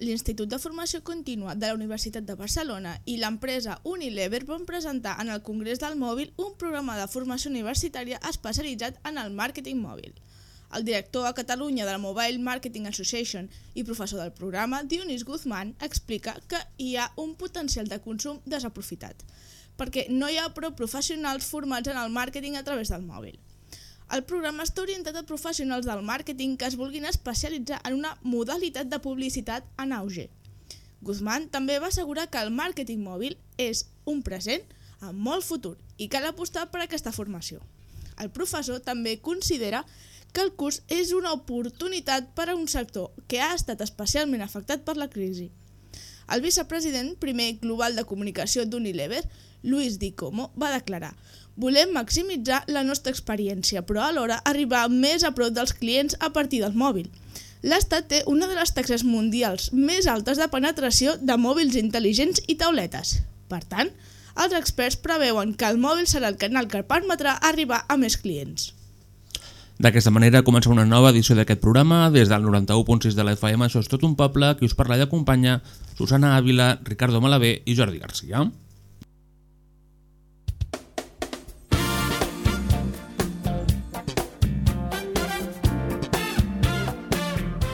l'Institut de Formació Contínua de la Universitat de Barcelona i l'empresa Unilever van presentar en el Congrés del Mòbil un programa de formació universitària especialitzat en el màrqueting mòbil. El director a Catalunya de la Mobile Marketing Association i professor del programa, Dionís Guzmán, explica que hi ha un potencial de consum desaprofitat, perquè no hi ha prou professionals formats en el màrqueting a través del mòbil. El programa està orientat a professionals del màrqueting que es vulguin especialitzar en una modalitat de publicitat en auge. Guzmán també va assegurar que el màrqueting mòbil és un present amb molt futur i cal apostar per aquesta formació. El professor també considera que el curs és una oportunitat per a un sector que ha estat especialment afectat per la crisi. El vicepresident primer global de comunicació d'Unilever, Luis Di Como, va declarar Volem maximitzar la nostra experiència, però alhora arribar més a prop dels clients a partir del mòbil. L'Estat té una de les taxes mundials més altes de penetració de mòbils intel·ligents i tauletes. Per tant, els experts preveuen que el mòbil serà el canal que permetrà arribar a més clients. D'aquesta manera comença una nova edició d'aquest programa des del 91.6 de la FM Això és tot un poble, qui us parla i acompanya Susana Ávila, Ricardo Malavé i Jordi Garcia.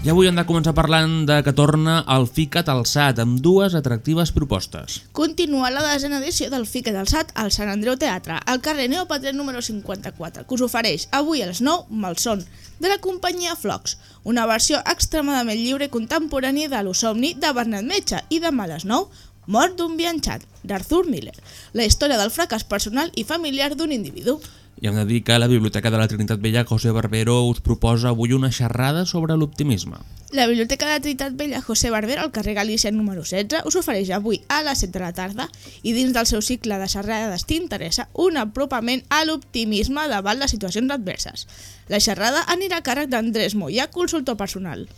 I avui hem de començar parlant de que torna el FICAT al SAT amb dues atractives propostes. Continua la desena edició del FICAT al SAT al Sant Andreu Teatre, al carrer Neopatret número 54, que us ofereix avui a les 9 Malson, de la companyia Flox, una versió extremadament lliure i contemporània de l'Osomni de Bernat Metge i demà a les 9 Mort d'un viatjat, d'Arthur Miller, la història del fracàs personal i familiar d'un individu. I hem de dir que la Biblioteca de la Trinitat Vella José Barbero us proposa avui una xerrada sobre l'optimisme. La Biblioteca de la Trinitat Vella José Barbero, al carrer Galícia número 16, us ofereix avui a les 7 de la tarda i dins del seu cicle de xerrades t'interessa un apropament a l'optimisme davant les situacions adverses. La xerrada anirà a càrrec d'Andrés Moya, consultor personal.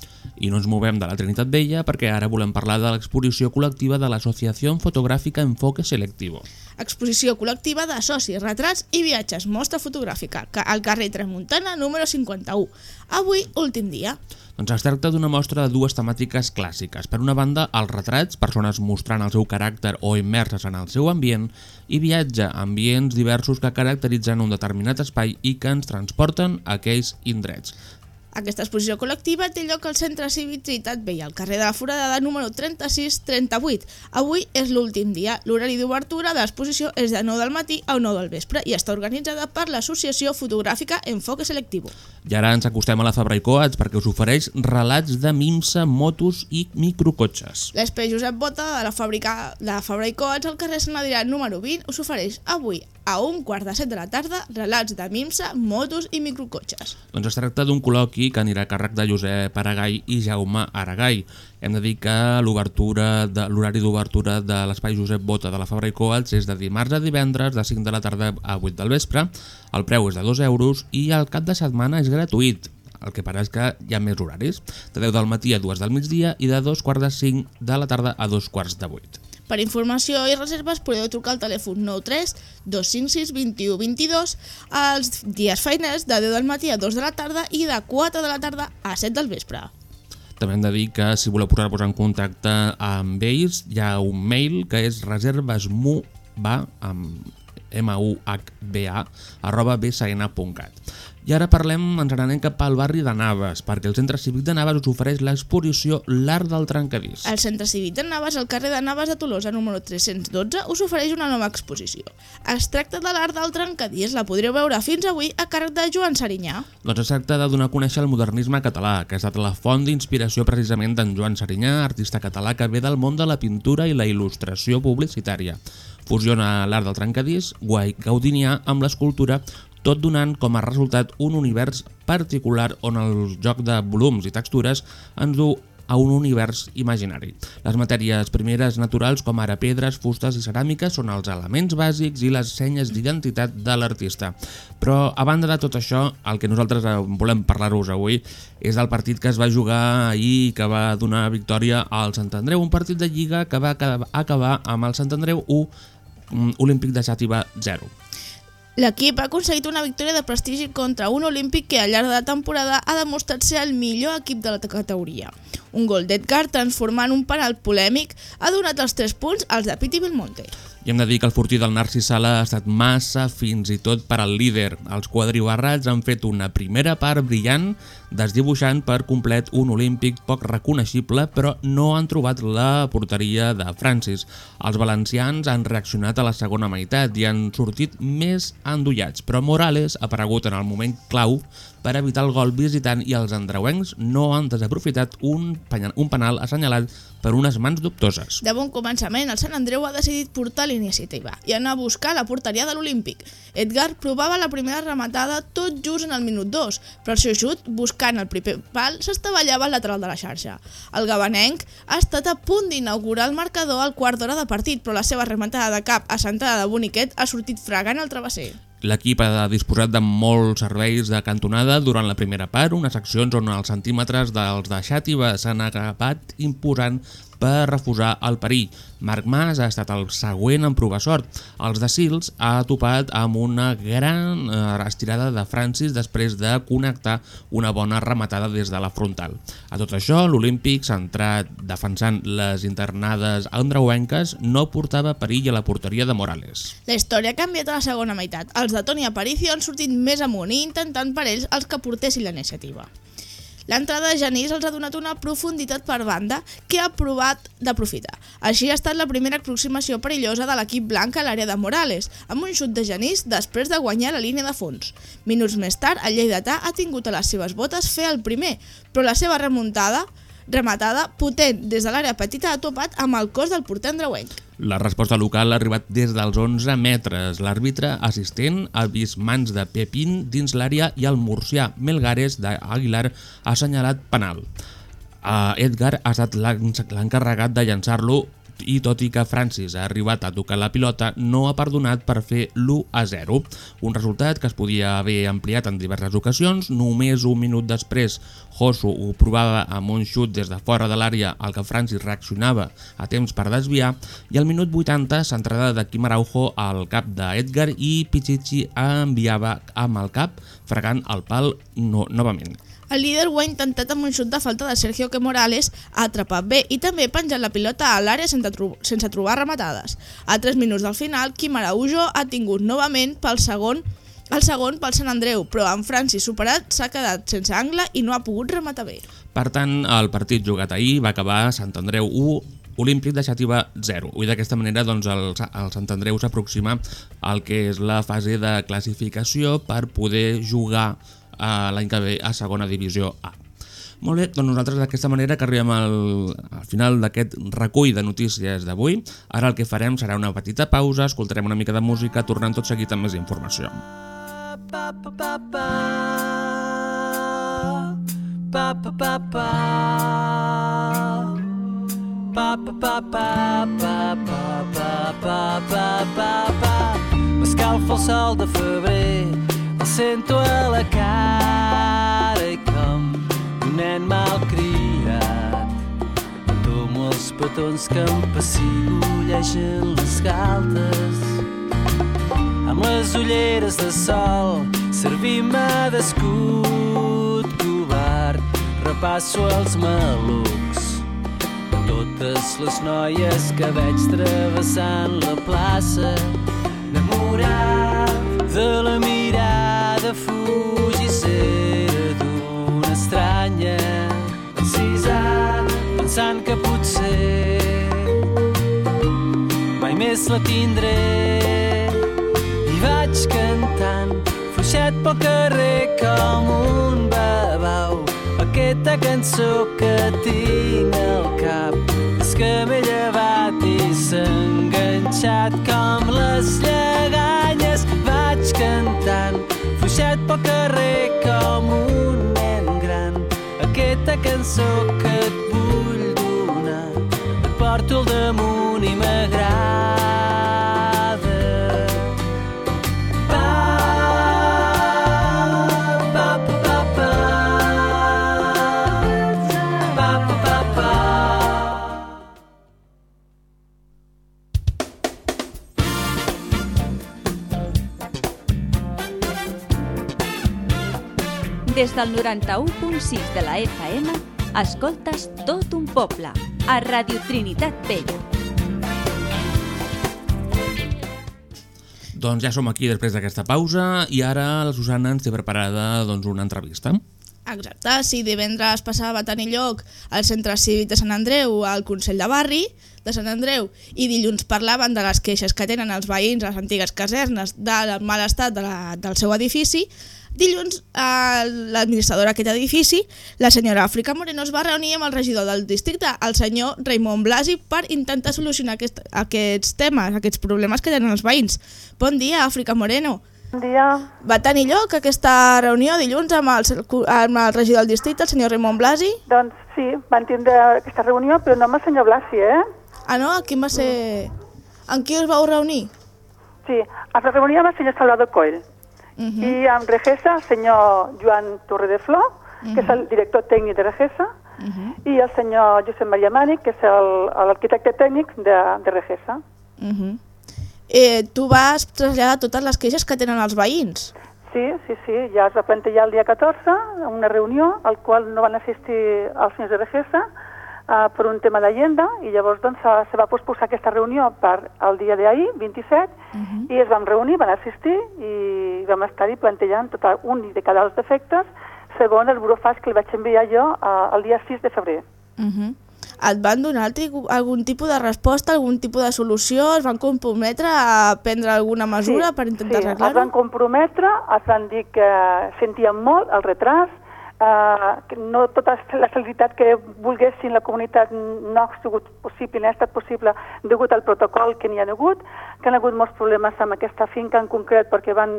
I no ens movem de la Trinitat Vella perquè ara volem parlar de l'exposició col·lectiva de l'Associació Fotogràfica Enfoque Selectivo. Exposició col·lectiva de socis, retrats i viatges, mostra fotogràfica, al carrer Tramuntana número 51. Avui, últim dia. Doncs es tracta d'una mostra de dues temàtiques clàssiques. Per una banda, els retrats, persones mostrant el seu caràcter o immerses en el seu ambient, i viatge, ambients diversos que caracteritzen un determinat espai i que ens transporten a aquells indrets. Aquesta exposició col·lectiva té lloc al Centre Cívic Trinitat Vella, al carrer de la Foradada número 3638. Avui és l'últim dia. L'horari d'obertura de l'exposició és de 9 del matí a 9 del vespre i està organitzada per l'Associació Fotogràfica Enfoque Selectivo. I ara ens acostem a la Fabra i Coats perquè us ofereix relats de mimsa, motos i microcotxes. L'espai Josep Bota de la fàbrica de Fabra i Coats al carrer Sant Adrià número 20 us ofereix avui a un quart de set de la tarda relats de mimsa, motos i microcotxes. Doncs es tracta d'un col·loqui que anirà a càrrec de Josep Aragai i Jaume Aragai. Hem de dir que l'obertura de l'horari d'obertura de l'espai Josep Bota de la Fabra i Coats és de dimarts a divendres de 5 de la tarda a 8 del vespre. El preu és de 2 euros i el cap de setmana és gratuït. El que és que hi ha més horaris, de 10 del matí a 2 del migdia i de 2 quarts de 5 de la tarda a 2 quarts de 8. Per informació i reserves podeu trucar al telèfon 93 256 21 22 els dies feiners de 10 del matí a 2 de la tarda i de 4 de la tarda a 7 del vespre. També hem de dir que si voleu posar-vos en contacte amb ells hi ha un mail que és reservesmuba amb m-u-h-b-a arroba bsn.cat I ara parlem, ens n'anem cap al barri de Naves, perquè el Centre Cívic de Naves us ofereix l'exposició L'Art del Trencadís. El Centre Cívic de Naves, al carrer de Naves de Tolosa, número 312, us ofereix una nova exposició. Es tracta de l'art del trencadís, la podreu veure fins avui a càrrec de Joan Serinyà. Doncs es tracta de donar a conèixer el modernisme català, que ha estat la font d'inspiració precisament d'en Joan Serinyà, artista català que ve del món de la pintura i la il·lustració publicitària. Fusiona l'art del trencadís, guai gaudinià, amb l'escultura, tot donant com a resultat un univers particular on el joc de volums i textures ens du a un univers imaginari. Les matèries primeres naturals com ara pedres, fustes i ceràmiques són els elements bàsics i les senyes d'identitat de l'artista. Però a banda de tot això, el que nosaltres eh, volem parlar-vos avui és del partit que es va jugar ahir i que va donar victòria al Sant Andreu, un partit de Lliga que va acabar amb el Sant Andreu 1, mm, Olímpic de Xàtiva 0. L'equip ha aconseguit una victòria de prestigi contra un olímpic que al llarg de la temporada ha demostrat ser el millor equip de la categoria. Un gol d'Edgar transformant un penal polèmic ha donat els 3 punts als de Piti Belmonte. I hem de dir que el fortí del Narcís Sala ha estat massa fins i tot per al líder. Els quadribarrats han fet una primera part brillant, desdibuixant per complet un olímpic poc reconeixible, però no han trobat la porteria de Francis. Els valencians han reaccionat a la segona meitat i han sortit més endollats, però Morales ha aparegut en el moment clau per evitar el gol visitant i els andreuencs no han desaprofitat un, penal assenyalat per unes mans dubtoses. De bon començament, el Sant Andreu ha decidit portar l'iniciativa i anar a buscar la porteria de l'Olímpic. Edgar provava la primera rematada tot just en el minut 2, però el seu xut, buscant el primer pal, s'estavellava al lateral de la xarxa. El gabanenc ha estat a punt d'inaugurar el marcador al quart d'hora de partit, però la seva rematada de cap assentada de Boniquet ha sortit fregant el travesser. L'equip ha disposat de molts serveis de cantonada durant la primera part, unes accions on els centímetres dels de Xàtiva s'han acabat imposant per refusar el perill. Marc Mas ha estat el següent en provar sort. Els de Sils ha topat amb una gran eh, estirada de Francis després de connectar una bona rematada des de la frontal. A tot això, l'Olímpic, centrat defensant les internades andreuenques, no portava perill a la porteria de Morales. La història ha canviat a la segona meitat. Els de Toni Aparicio han sortit més amunt i intentant per ells els que portessin la iniciativa. L'entrada de Genís els ha donat una profunditat per banda que ha provat d'aprofitar. Així ha estat la primera aproximació perillosa de l'equip blanc a l'àrea de Morales, amb un xut de Genís després de guanyar la línia de fons. Minuts més tard, el lleidatà ha tingut a les seves botes fer el primer, però la seva remuntada rematada potent des de l'àrea petita ha topat amb el cos del porter andreuenc. La resposta local ha arribat des dels 11 metres. L'àrbitre assistent ha vist mans de Pepín dins l'àrea i el murcià Melgares d'Aguilar ha assenyalat penal. Edgar ha estat l'encarregat de llançar-lo i tot i que Francis ha arribat a tocar la pilota, no ha perdonat per fer l'1 a 0. Un resultat que es podia haver ampliat en diverses ocasions. Només un minut després, Josu ho provava amb un xut des de fora de l'àrea al que Francis reaccionava a temps per desviar i al minut 80, centrada de Quim Araujo al cap d'Edgar i Pichichi enviava amb el cap fregant el pal no, novament. El líder ho ha intentat amb un xut de falta de Sergio que Morales ha atrapat bé i també penjat la pilota a l'àrea sense, tro sense trobar rematades. A 3 minuts del final, Quim Araujo ha tingut novament pel segon el segon pel Sant Andreu, però amb Francis superat s'ha quedat sense angle i no ha pogut rematar bé. Per tant, el partit jugat ahir va acabar Sant Andreu 1, Olímpic de Xàtiva 0. I d'aquesta manera doncs, el, el Sant Andreu s'aproxima al que és la fase de classificació per poder jugar l'any que ve a segona divisió A. Molt bé, doncs nosaltres d'aquesta manera que arribem al, al final d'aquest recull de notícies d'avui. Ara el que farem serà una petita pausa, escoltarem una mica de música, tornant tot seguit amb més informació. M'escalfa el sol de febrer sento a la cara i com un nen mal criat. Tomo els petons que em pessigolegen les galtes. Amb les ulleres de sol servim-me d'escut covard. Repasso els malucs totes les noies que veig travessant la plaça enamorat de la mirada de fugissera d'una estranya cisà pensant que potser mai més la tindré. I vaig cantant fluixet pel carrer com un babau aquesta cançó que tinc aquesta cançó que 91.6 de la FM, escoltes tot un poble, a Radio Trinitat Vella. Doncs ja som aquí després d'aquesta pausa i ara la Susana ens té preparada doncs, una entrevista. Exacte, sí, divendres passava va tenir lloc al Centre Cívic de Sant Andreu al Consell de Barri de Sant Andreu i dilluns parlaven de les queixes que tenen els veïns a les antigues casernes del mal estat de la, del seu edifici. Dilluns, eh, l'administradora d'aquest edifici, la senyora Àfrica Moreno, es va reunir amb el regidor del districte, el senyor Raimon Blasi, per intentar solucionar aquest, aquests temes, aquests problemes que tenen els veïns. Bon dia, Àfrica Moreno. Bon dia. Va tenir lloc aquesta reunió dilluns amb el, amb el regidor del districte, el senyor Raimon Blasi? Doncs sí, van tindre aquesta reunió, però no amb el senyor Blasi, eh? Ah, no? Quin va ser... En qui us vau reunir? Sí, es va reunir amb el senyor Salvador Coll Uh -huh. i amb Regesa el senyor Joan Torre de Flor, que és el director tècnic de Regesa, Uh -huh. i el senyor Josep Maria Mànic, que és el- l'arquitecte tècnic de, de Regesa. Uh -huh. eh, tu vas traslladar totes les queixes que tenen els veïns. Sí, sí, sí, ja es va plantejar el dia 14 una reunió al qual no van assistir els senyors de Regesa uh, per un tema d'agenda i llavors doncs, se, se va posposar aquesta reunió per al dia d'ahir, 27, Uh -huh. i es van reunir, van assistir i vam estar-hi plantejant tot un de cada dels defectes segons el burofax que li vaig enviar jo uh, el dia 6 de febrer. Uh -huh. Et van donar algun tipus de resposta, algun tipus de solució? Es van comprometre a prendre alguna mesura per intentar sí, es arreglar-ho? van comprometre, es van dir que sentien molt el retras, eh, no tota la celeritat que volguessin la comunitat no ha sigut possible, no ha estat possible degut al protocol que n'hi ha hagut, que han hagut molts problemes amb aquesta finca en concret perquè van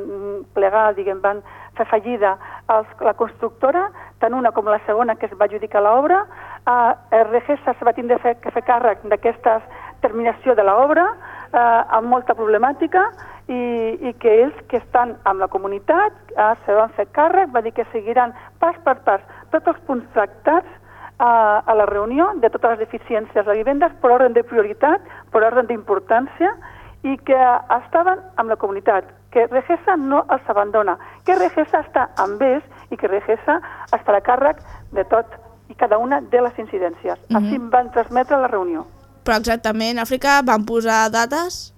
plegar, diguem, van fer fallida els, la constructora, tant una com la segona que es va adjudicar l'obra. Eh, Regesa se va tindre fer, que fer càrrec d'aquesta terminació de l'obra eh, amb molta problemàtica i, i que ells que estan amb la comunitat eh, se van fer càrrec, va dir que seguiran pas per pas tots els punts tractats eh, a la reunió de totes les deficiències de vivendes per ordre de prioritat, per ordre d'importància i que estaven amb la comunitat, que Regesa no els abandona, que Regesa està amb ells i que Regesa es farà càrrec de tot i cada una de les incidències. Mhm. Així em van transmetre a la reunió. Però exactament, Àfrica, van posar dates?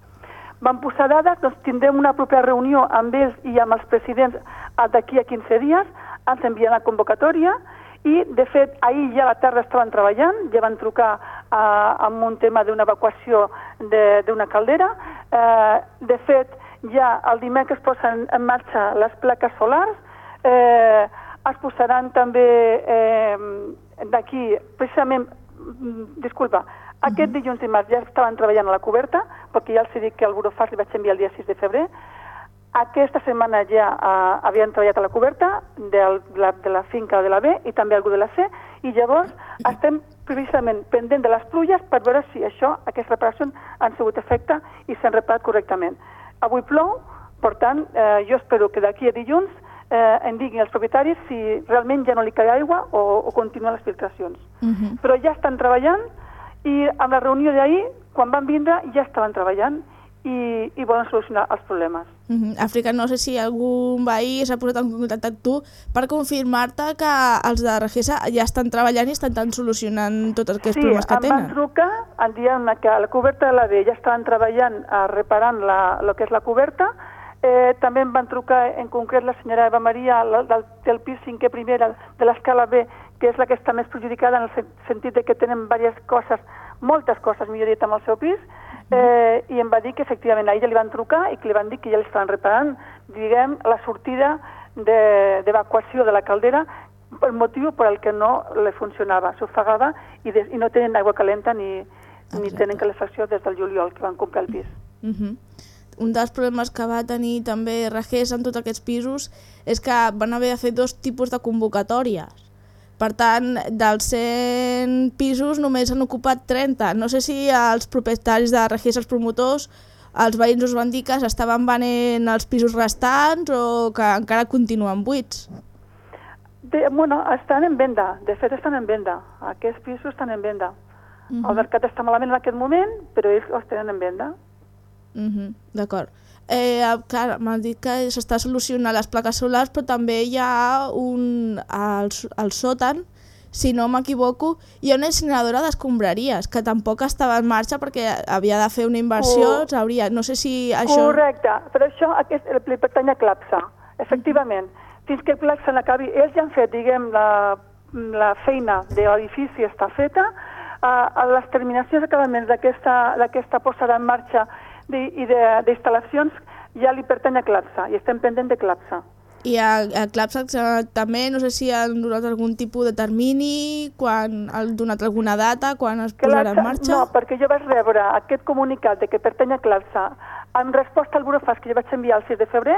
Van posar dades, doncs tindrem una propera reunió amb ells i amb els presidents d'aquí a 15 dies, ens envien la convocatòria i, de fet, ahir ja a la tarda estaven treballant, ja van trucar eh, amb un tema d'una evacuació d'una caldera. Eh, de fet, ja el dimecres posen en marxa les plaques solars, eh, es posaran també eh, d'aquí, precisament, mm, disculpa, aquest dilluns i març ja estaven treballant a la coberta, perquè ja els he dit que el Burofax li vaig enviar el dia 6 de febrer. Aquesta setmana ja uh, havien treballat a la coberta del, de, la, de la finca de la B i també algú de la C, i llavors estem precisament pendent de les pluges per veure si això, aquestes reparacions han sigut efecte i s'han reparat correctament. Avui plou, per tant, eh, jo espero que d'aquí a dilluns eh, em diguin els propietaris si realment ja no li cau aigua o, o continuen les filtracions. Uh -huh. Però ja estan treballant i amb la reunió d'ahir, quan van vindre, ja estaven treballant i, i volen solucionar els problemes. Uh -huh. Àfrica, no sé si algun veí s'ha posat en contacte amb tu per confirmar-te que els de Regesa ja estan treballant i estan solucionant tots aquests sí, problemes que em van tenen. trucar en dient que a la coberta de la B ja estaven treballant eh, reparant la, el que és la coberta, Eh, també em van trucar en concret la senyora Eva Maria la, del, del pis cinquè primera de l'escala B que és la que està més perjudicada en el sen- sentit de que tenen diverses coses, moltes coses, millor dit, amb el seu pis, eh, i em va dir que efectivament a ella li van trucar i que li van dir que ja li estaven reparant, diguem, la sortida de- d'evacuació de, de la caldera el motiu per al que no le funcionava, s'ofegava i, des, i no tenen aigua calenta ni, ni Exacte. tenen calefacció des del juliol que van comprar el pis. Uh -huh. Un dels problemes que va tenir també Regés en tots aquests pisos és que van haver de fer dos tipus de convocatòries. Per tant, dels 100 pisos només han ocupat 30. No sé si els propietaris de Regés, els promotors, els veïns us van dir que s'estaven venent els pisos restants o que encara continuen buits. De, bueno, estan en venda, de fet estan en venda. Aquests pisos estan en venda. Uh -huh. El mercat està malament en aquest moment, però ells els tenen en venda. Uh -huh, D'acord. Eh, clar, m'han dit que s'està solucionant les plaques solars, però també hi ha un... al, al sòtan, si no m'equivoco, hi ha una incineradora d'escombraries, que tampoc estava en marxa perquè havia de fer una inversió, Oh. s'hauria... No sé si això... Correcte, però això aquest, li pertany a Clapsa, efectivament. Fins que Clapsa n'acabi, ells ja han fet, diguem, la, la feina de l'edifici està feta, a, a les terminacions d'acabaments d'aquesta posada en marxa i de- d'instal·lacions ja li pertany a Clapsa i estem pendent de Clapsa. I a, a Clapsac eh, també, no sé si han donat algun tipus de termini, quan han donat alguna data, quan es posarà en marxa. No, perquè jo vaig rebre aquest comunicat de que pertany a Clapsa en resposta al burofax que jo vaig enviar el 6 de febrer,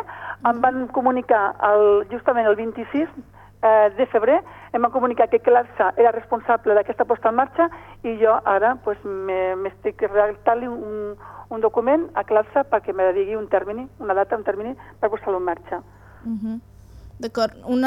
em van comunicar el, justament el 26 eh, de febrer, em van comunicar que Clapsa era responsable d'aquesta posta en marxa i jo ara pues, me- m'estic redactant-li un, un document a Clapsa perquè me digui un termini, una data, un termini per posar-lo en marxa. Uh -huh. D'acord. Un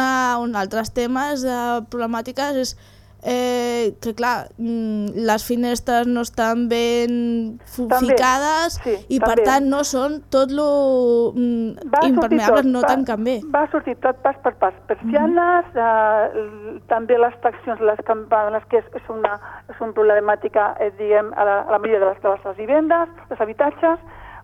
altres temes de problemàtiques és eh, que, clar, mm, les finestres no estan ben ficades sí, i, per també. tant, no són tot lo mm, Va impermeables, tot, no va, tanquen bé. Va sortir tot pas per pas. Persianes, eh, l- també les traccions, les campanes, que és, és, una, és una problemàtica, eh, diguem, a la, a la majoria de les, de les vivendes, dels habitatges.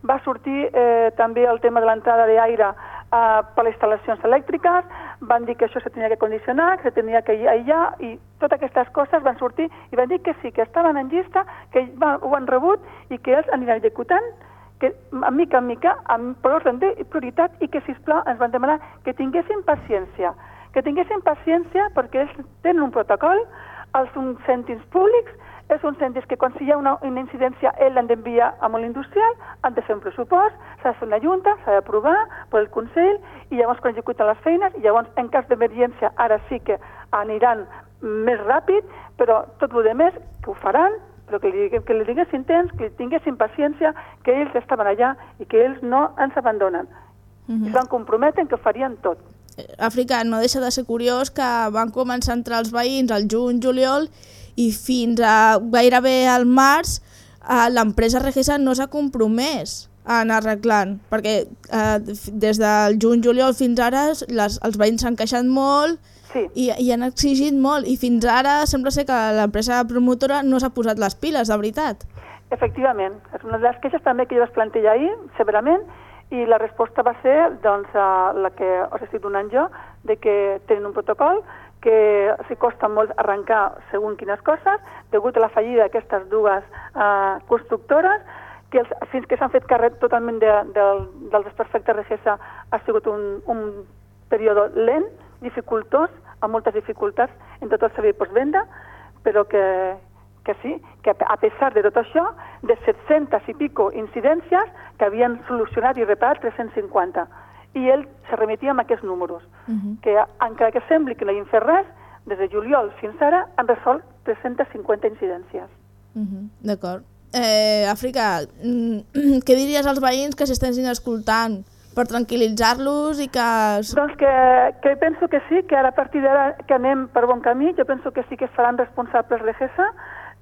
Va sortir eh, també el tema de l'entrada d'aire eh, per les instal·lacions elèctriques, van dir que això se tenia que condicionar, que se tenia que aïllar, i totes aquestes coses van sortir i van dir que sí, que estaven en llista, que va, ho han rebut i que ells aniran executant que a mica en mica, amb, per ordre de prioritat, i que, sisplau, ens van demanar que tinguessin paciència, que tinguessin paciència perquè ells tenen un protocol, els uns cèntims públics, és un cèntims que quan si hi ha una, una incidència ell l'han d'enviar a molt industrial, han de fer un pressupost, s'ha de fer una junta, s'ha d'aprovar per el Consell, i llavors quan executen les feines, i llavors en cas d'emergència ara sí que aniran més ràpid, però tot el demés que ho faran, però que li, que li diguessin temps, que li tinguessin paciència, que ells estaven allà i que ells no ens abandonen. Mhm. I es van comprometre que ho farien tot. Àfrica no deixa de ser curiós que van començar a entrar els veïns al juny, juliol i fins a gairebé al març eh, l'empresa Regesa no s'ha compromès a anar arreglant, perquè eh, des del juny, juliol fins ara les, els veïns s'han queixat molt Sí. i, i han exigit molt i fins ara sembla ser que l'empresa promotora no s'ha posat les piles, de veritat. Efectivament, és una de les queixes també que jo vaig plantejar ahir, severament, i la resposta va ser doncs, la que us estic donant jo, de que tenen un protocol que s'hi costa molt arrencar segons quines coses, degut a la fallida d'aquestes dues eh, constructores, que els, fins que s'han fet càrrec totalment de, de, del desperfecte Regesa ha sigut un, un període lent, dificultós, amb moltes dificultats en tot el servei postvenda, però que, que sí, que a pesar de tot això, de 700 i pico incidències que havien solucionat i reparat 350. I ell se remetia amb aquests números, Uh -huh. que encara que sembli que no hagin fet res, des de juliol fins ara han resolt 350 incidències. Uh -huh. D'acord. Eh, Àfrica, mm, què diries als veïns que s'estessin escoltant per tranquil·litzar-los i que... Doncs que, que penso que sí, que ara a partir d'ara que anem per bon camí, jo penso que sí que es faran responsables de GESA,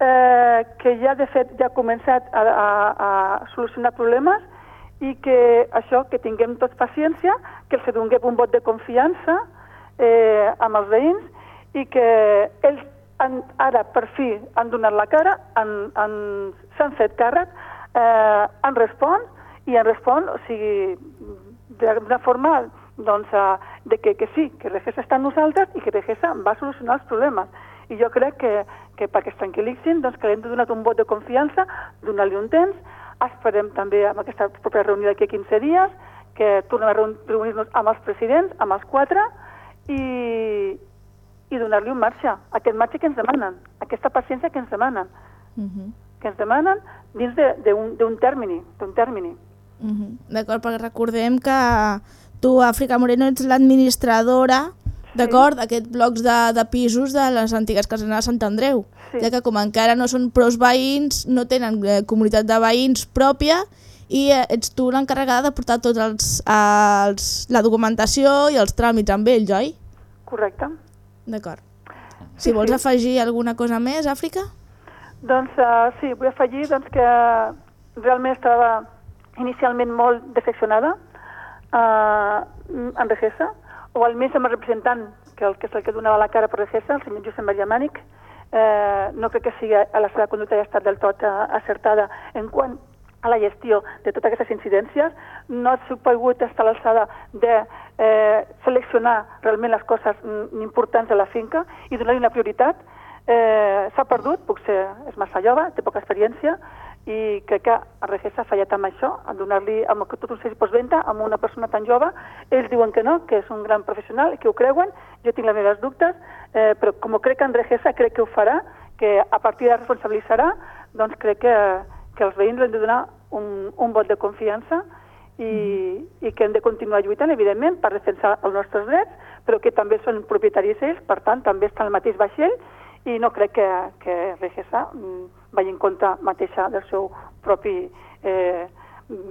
eh, que ja de fet ja ha començat a, a, a solucionar problemes i que això, que tinguem tots paciència, que els donem un vot de confiança eh, amb els veïns i que ells han, ara per fi han donat la cara, han, han, s'han fet càrrec, eh, han respon i en respon, o sigui, d'una forma doncs, eh, de que, que sí, que Regesa està amb nosaltres i que Regesa va solucionar els problemes. I jo crec que, que perquè es tranquil·litzin, doncs que li hem donat un vot de confiança, donar-li un temps, esperem també amb aquesta propera reunió d'aquí a 15 dies, que tornem a reun- reunir-nos amb els presidents, amb els quatre, i, i donar-li un marxa, aquest marxa que ens demanen, aquesta paciència que ens demanen, Mhm. que ens demanen dins de- d'un d'un termini, d'un termini. Mhm. D'acord, perquè recordem que tu, Àfrica Moreno, ets l'administradora d'acord, d'aquests blocs de, de pisos de les antigues casenes de Sant Andreu, Sí. ja que com encara no són pros veïns, no tenen eh, comunitat de veïns pròpia i eh, ets tu l'encarregada de portar tots els, els, la documentació i els tràmits amb ells, oi? Correcte. D'acord. Si vols sí. afegir alguna cosa més, Àfrica? Doncs uh, sí, vull afegir doncs, que realment estava inicialment molt decepcionada uh, en Regesa, o almenys amb el representant, que, el, que és el que donava la cara per Regesa, el senyor Josep Maria Mànic, eh, no crec que sigui a la seva conducta ja ha estat del tot uh, acertada en quant a la gestió de totes aquestes incidències, no ha pogut estar a l'alçada de eh, seleccionar realment les coses mm, importants de la finca i donar-li una prioritat. Eh, S'ha perdut, potser és massa jove, té poca experiència, i crec que a Regesa ha fallat amb això, en donar-li amb tot un servici postventa a una persona tan jove. Ells diuen que no, que és un gran professional que ho creuen, jo tinc les meves dubtes, eh, però com crec que Regesa crec que ho farà, que a partir de responsabilitzarà, doncs crec que, que els veïns han de donar un, un vot de confiança i, i que hem de continuar lluitant, evidentment, per defensar els nostres drets, però que també són propietaris ells, per tant, també estan al mateix vaixell i no crec que, que Regesa mm, vagi en compte mateixa del seu propi eh,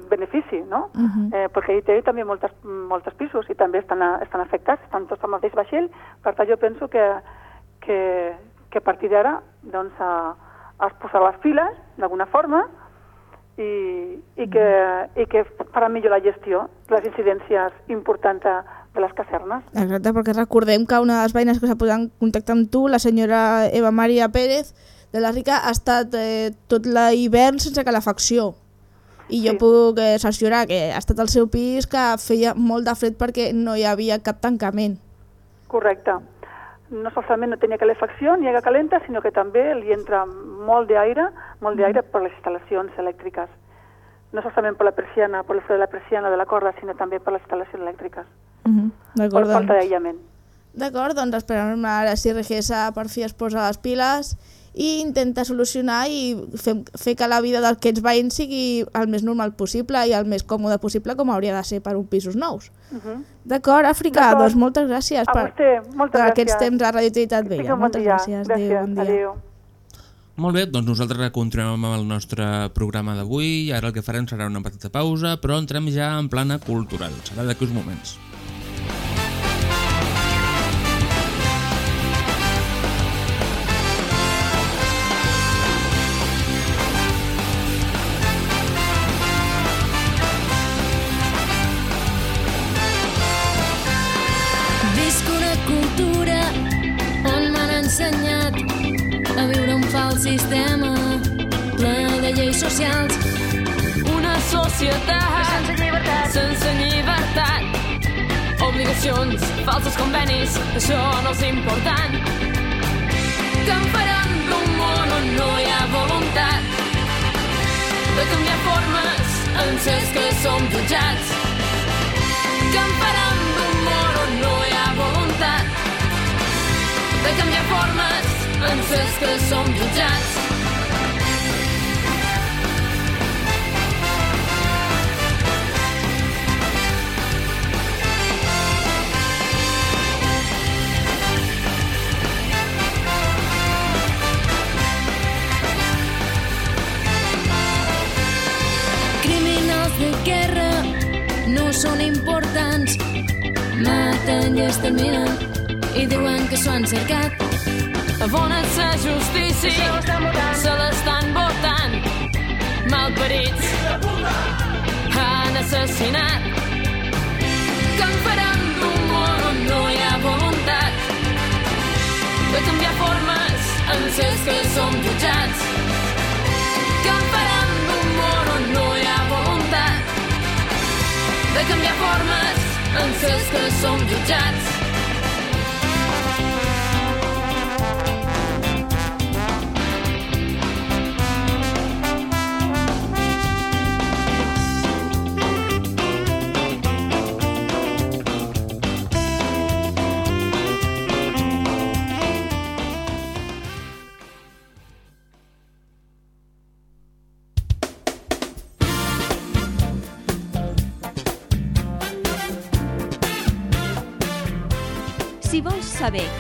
benefici, no? Uh -huh. eh, perquè ell té també moltes, moltes pisos i també estan, a, estan afectats, estan tots al mateix vaixell, per tant jo penso que, que, que a partir d'ara doncs, a, es posarà les files d'alguna forma i, i, que, i que farà millor la gestió de les incidències importants de, de les casernes. Exacte, perquè recordem que una de les veïnes que s'ha posat en contacte amb tu, la senyora Eva Maria Pérez, de la Rica, ha estat eh, tot l'hivern sense calefacció. I jo Sí. puc eh, cerciorar que ha estat al seu pis que feia molt de fred perquè no hi havia cap tancament. Correcte. No solament no tenia calefacció ni aigua calenta, sinó que també li entra molt d'aire, molt d'aire per les instal·lacions elèctriques. No solament per la persiana, per el de la persiana de la corda, sinó també per les instal·lacions elèctriques. Uh -huh. Per D'acord, falta doncs. d'aïllament. D'acord, doncs esperem ara si Regesa per fi es posa les piles i intenta solucionar i fer, fer que la vida d'aquests veïns sigui el més normal possible i el més còmode possible com hauria de ser per uns pisos nous. Uh -huh. D'acord, Àfrica, doncs moltes gràcies A per, vostè, moltes per aquests gràcies. temps a Radio Trinitat Vella. un bon Moltes dia. gràcies. Gràcies. Adéu, bon dia. Adéu. Molt bé, doncs nosaltres continuem amb el nostre programa d'avui i ara el que farem serà una petita pausa, però entrem ja en plana cultural. Serà d'aquí uns moments. Sistema ple de lleis socials. Una societat sense llibertat, sense llibertat. Obligacions, falsos convenis, això no és important. Que en farem d'un món on no hi ha voluntat de canviar formes en ses que som jutjats. Que en farem ses que som jutjats. Són importants. Maten i exterminen i diuen que s'ho han cercat. A on és la justícia? Se l'estan votant. Malparits. Han assassinat. Que en farem d'un món on no hi ha voluntat de canviar formes en ses que som jutjats. Que en farem d'un món on no hi ha voluntat de canviar formes penses que som jutjats?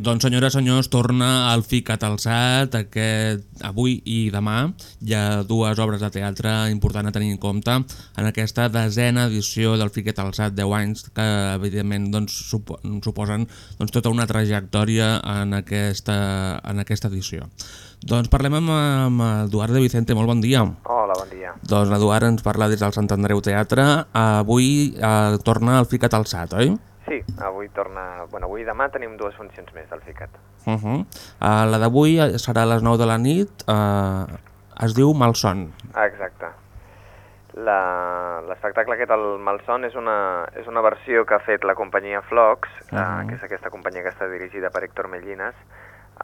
Doncs senyores, senyors, torna al Ficat Alçat aquest, avui i demà. Hi ha dues obres de teatre important a tenir en compte en aquesta desena edició del Ficat Alçat 10 anys que evidentment doncs, supo, suposen doncs, tota una trajectòria en aquesta, en aquesta edició. Doncs parlem amb, amb Eduard de Vicente, molt bon dia. Hola, bon dia. Doncs l'Eduard ens parla des del Sant Andreu Teatre. Avui eh, torna al Ficat Alçat, oi? Sí, avui torna... Bueno, avui i demà tenim dues funcions més del FICAT. Uh -huh. uh, la d'avui serà a les 9 de la nit, uh, es diu Malson. Exacte. La- L'espectacle aquest, el Malson, és una, és una versió que ha fet la companyia Flox, uh Mhm. que és aquesta companyia que està dirigida per Héctor Mellines.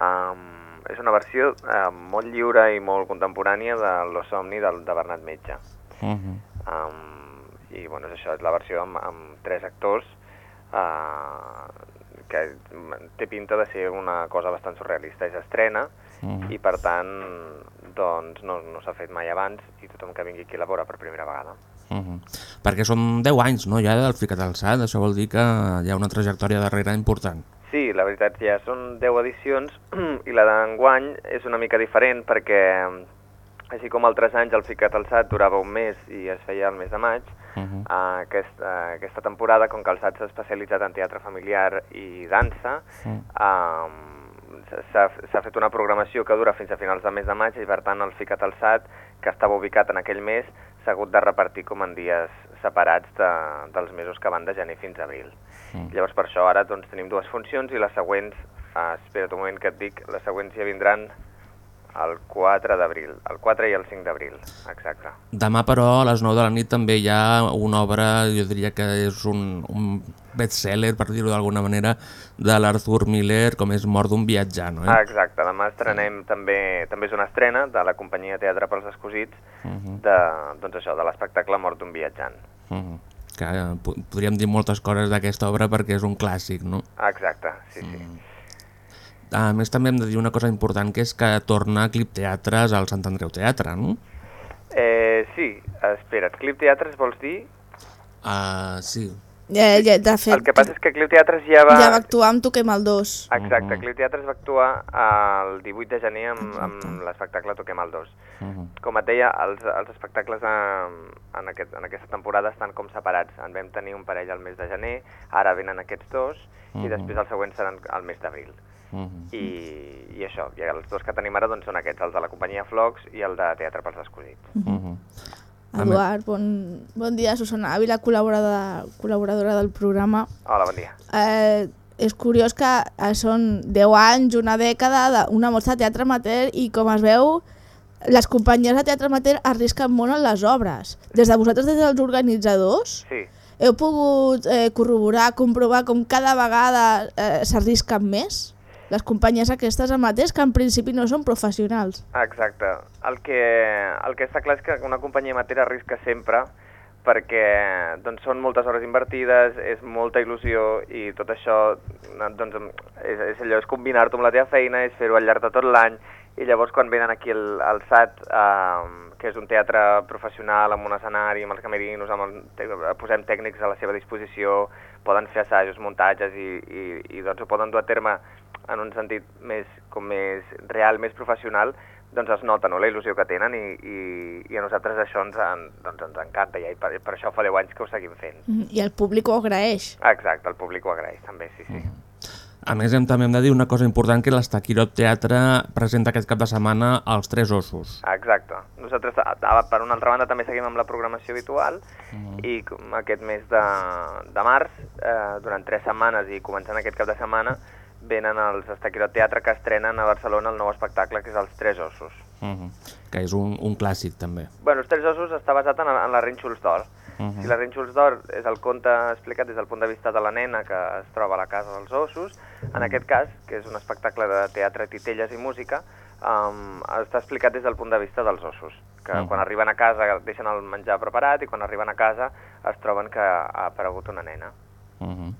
Um, és una versió uh, molt lliure i molt contemporània de Lo Somni de, de Bernat Metge. Uh -huh. Um, I bueno, és això, és la versió amb, amb tres actors uh, que té pinta de ser una cosa bastant surrealista. És estrena Mhm. i per tant doncs no, no s'ha fet mai abans i tothom que vingui aquí la veurà per primera vegada. Uh -huh. Perquè són 10 anys, no?, ja del Ficat Alçat, això vol dir que hi ha una trajectòria darrere important. Sí, la veritat ja són 10 edicions i la d'enguany és una mica diferent perquè així com altres anys el Ficat Alçat durava un mes i es feia el mes de maig, Uh -huh. Uh, aquesta, aquesta temporada, com que el SAT s'ha especialitzat en teatre familiar i dansa, um, s'ha s'ha fet una programació que dura fins a finals de mes de maig i per tant el Ficat al SAT, que estava ubicat en aquell mes, s'ha hagut de repartir com en dies separats de, dels mesos que van de gener fins a abril. Mm. Llavors per això ara doncs, tenim dues funcions i les següents, uh, espera't un moment que et dic, les següents ja vindran el 4 d'abril, el 4 i el 5 d'abril, exacte. Demà, però, a les 9 de la nit també hi ha una obra, jo diria que és un, un best-seller, per dir-ho d'alguna manera, de l'Arthur Miller, com és Mort d'un viatjant, no? Ah, exacte, demà estrenem també, també és una estrena de la companyia Teatre pels Escosits, Uh -huh. de, doncs això, de l'espectacle Mort d'un viatjant. Uh -huh. Que eh, po- podríem dir moltes coses d'aquesta obra perquè és un clàssic, no? Exacte, sí, sí. Mm. A més, també hem de dir una cosa important, que és que torna a Clip Teatres al Sant Andreu Teatre, no? Eh, sí, espera't, Clip Teatres vols dir? Uh, sí. Eh, ja, de fet, El que passa és que Clip Teatres ja va... ja va actuar amb Toquem el 2. Exacte, Clip Teatres va actuar el 18 de gener amb, amb l'espectacle Toquem el 2. Uh -huh. Com et deia, els, els espectacles en, en, aquest, en aquesta temporada estan com separats. En vam tenir un parell al mes de gener, ara venen aquests dos, i Mhm. després els següents seran al mes d'abril. Uh -huh. I, I això, i els dos que tenim ara doncs, són aquests, els de la companyia Flox i el de Teatre pels Escosits. Uh -huh. Eduard, bon, bon dia, Susana Ávila, col·laboradora, col·laboradora del programa. Hola, bon dia. Eh, és curiós que eh, són 10 anys, una dècada, d'una mostra de teatre amateur i com es veu, les companyies de teatre amateur arrisquen molt en les obres. Des de vosaltres, des dels organitzadors, Sí, heu pogut eh, corroborar, comprovar com cada vegada eh, s'arrisquen més? Les companyies aquestes amateurs que en principi no són professionals. exacte. El que, el que està clar és que una companyia amateur arrisca sempre perquè doncs, són moltes hores invertides, és molta il·lusió i tot això doncs, és, és allò, és combinar-t'ho amb la teva feina, és fer-ho al llarg de tot l'any i llavors quan venen aquí al, al SAT, eh, que és un teatre professional amb un escenari, amb els camerinos, amb el, posem tècnics a la seva disposició, poden fer assajos, muntatges i, i, i doncs ho poden dur a terme en un sentit més, com més real, més professional, doncs es nota no, la il·lusió que tenen i, i, i a nosaltres això ens, en, doncs ens encanta ja, i per, per això fa 10 anys que ho seguim fent. Mhm, I el públic ho agraeix. Exacte, el públic ho agraeix també, sí, sí. A més, hem, també hem de dir una cosa important, que l'Estaquirot Teatre presenta aquest cap de setmana els Tres Ossos. Exacte. Nosaltres, per una altra banda, també seguim amb la programació habitual i com aquest mes de, de març, eh, durant tres setmanes i començant aquest cap de setmana, venen els Estaquirot Teatre que estrenen a Barcelona el nou espectacle que és Els Tres Ossos. Uh -huh. Que és un, un clàssic també. Bueno, Els Tres Ossos està basat en, en la Rínxols d'Or. Uh -huh. Si la Rínxols d'Or és el conte explicat des del punt de vista de la nena que es troba a la casa dels ossos, en aquest cas, que és un espectacle de teatre, titelles i música, um, està explicat des del punt de vista dels ossos, que Mhm. quan arriben a casa deixen el menjar preparat i quan arriben a casa es troben que ha aparegut una nena. Uh -huh.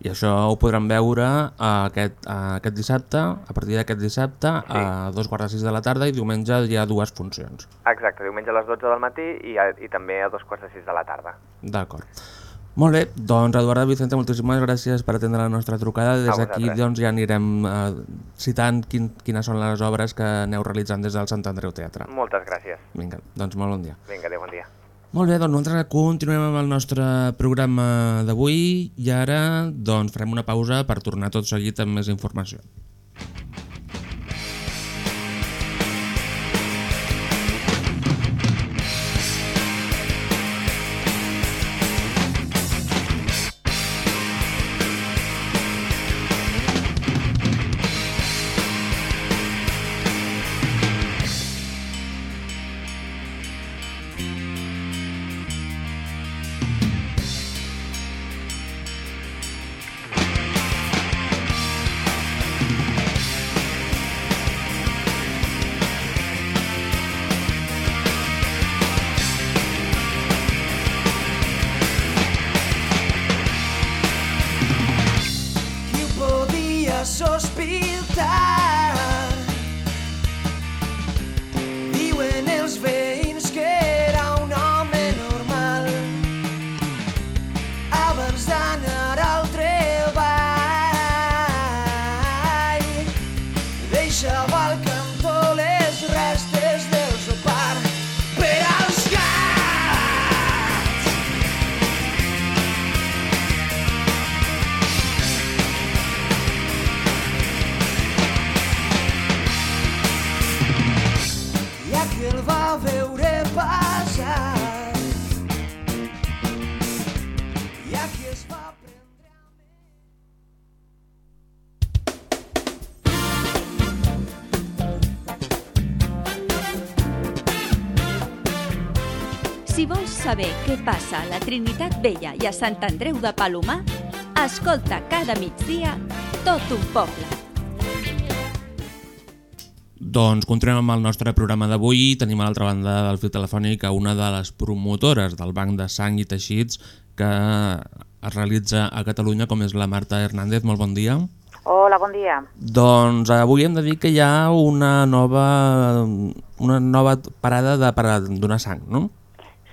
I això ho podran veure aquest, aquest dissabte, a partir d'aquest dissabte, sí. a dos quarts de sis de la tarda i diumenge hi ha dues funcions. Exacte, diumenge a les 12 del matí i, a, i també a dos quarts de sis de la tarda. D'acord. Molt bé, doncs Eduardo Vicente, moltíssimes gràcies per atendre la nostra trucada. Des d'aquí doncs, ja anirem uh, citant quin, quines són les obres que aneu realitzant des del Sant Andreu Teatre. Moltes gràcies. Vinga, doncs molt bon dia. Vinga, adéu, bon dia. Molt bé, doncs nosaltres continuem amb el nostre programa d'avui i ara doncs, farem una pausa per tornar tot seguit amb més informació. Si vols saber què passa a la Trinitat Vella i a Sant Andreu de Palomar, escolta cada migdia tot un poble. Doncs continuem amb el nostre programa d'avui. Tenim a l'altra banda del fil telefònic a una de les promotores del Banc de Sang i Teixits que es realitza a Catalunya, com és la Marta Hernández. Molt bon dia. Hola, bon dia. Doncs avui hem de dir que hi ha una nova, una nova parada de per donar sang, no?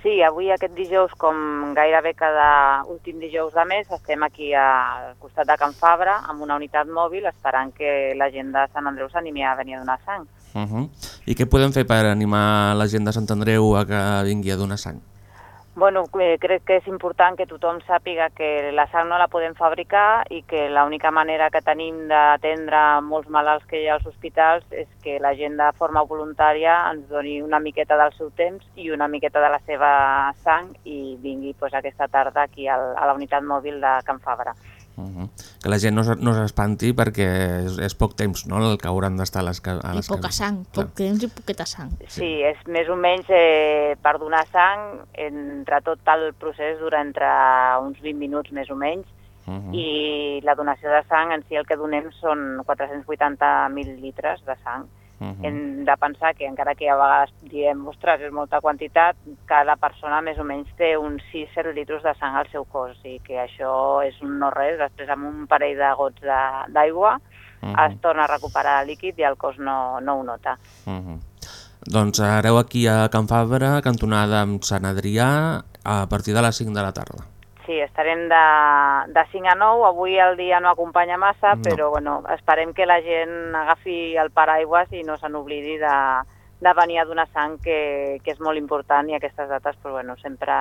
Sí, avui aquest dijous, com gairebé cada últim dijous de mes, estem aquí al costat de Can Fabra amb una unitat mòbil esperant que la gent de Sant Andreu s'animi a venir a donar sang. Uh -huh. I què podem fer per animar la gent de Sant Andreu a que vingui a donar sang? Bueno, eh, crec que és important que tothom sàpiga que la sang no la podem fabricar i que l'única manera que tenim d'atendre molts malalts que hi ha als hospitals és que la gent de forma voluntària ens doni una miqueta del seu temps i una miqueta de la seva sang i vingui pues, aquesta tarda aquí al, a la unitat mòbil de Can Fabra. Uh -huh. Que la gent no, no s'espanti perquè és, és poc temps no? el que hauran d'estar a les, a I les poca cases. sang, poc temps i poqueta sang. Sí, és més o menys eh, per donar sang, entre tot el procés dura entre uns 20 minuts més o menys, Uh -huh. i la donació de sang en si el que donem són 480 mil·litres de sang. Uh -huh. Hem de pensar que encara que a vegades diem, ostres, és molta quantitat, cada persona més o menys té uns 6-7 litres de sang al seu cos, sigui que això és un no res, després amb un parell de gots d'aigua Mhm. es torna a recuperar el líquid i el cos no, no ho nota. Uh -huh. Doncs hereu aquí a Can Fabra, cantonada amb Sant Adrià, a partir de les 5 de la tarda. Sí, estarem de, de 5 a 9, avui el dia no acompanya massa, No. però bueno, esperem que la gent agafi el paraigües i no se n'oblidi de, de venir a donar sang, que, que és molt important i aquestes dates pues, bueno, sempre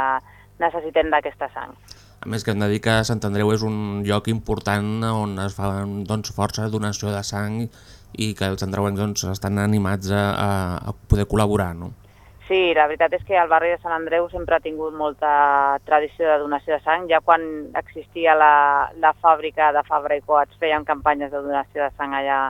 necessitem d'aquesta sang. A més que hem de dir que Sant Andreu és un lloc important on es fa doncs, força donació de sang i que els andreuencs doncs, estan animats a, a poder col·laborar, no? Sí, la veritat és que el barri de Sant Andreu sempre ha tingut molta tradició de donació de sang. Ja quan existia la, la fàbrica de Fabra i Coats feien campanyes de donació de sang allà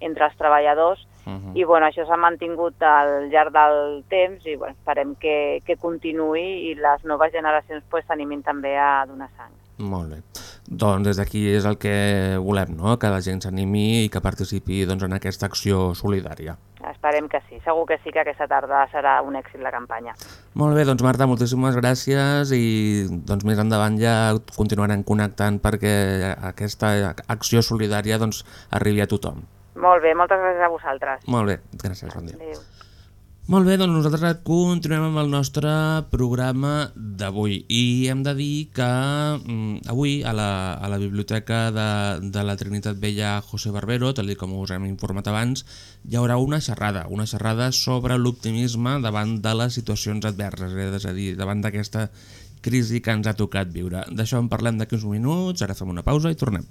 entre els treballadors Uh -huh. i bueno, això s'ha mantingut al llarg del temps i bueno, esperem que, que continuï i les noves generacions pues, s'animin també a donar sang. Molt bé. Doncs des d'aquí és el que volem, no? que la gent s'animi i que participi doncs, en aquesta acció solidària. Esperem que sí, segur que sí que aquesta tarda serà un èxit la campanya. Molt bé, doncs Marta, moltíssimes gràcies i doncs més endavant ja continuarem connectant perquè aquesta acció solidària doncs, arribi a tothom. Molt bé, moltes gràcies a vosaltres. Molt bé, gràcies, bon dia. Adéu. Molt bé, doncs nosaltres continuem amb el nostre programa d'avui i hem de dir que mm, avui a la, a la biblioteca de, de la Trinitat Vella José Barbero, tal com us hem informat abans, hi haurà una xerrada, una xerrada sobre l'optimisme davant de les situacions adverses, eh? és a dir, davant d'aquesta crisi que ens ha tocat viure. D'això en parlem d'aquí uns minuts, ara fem una pausa i tornem.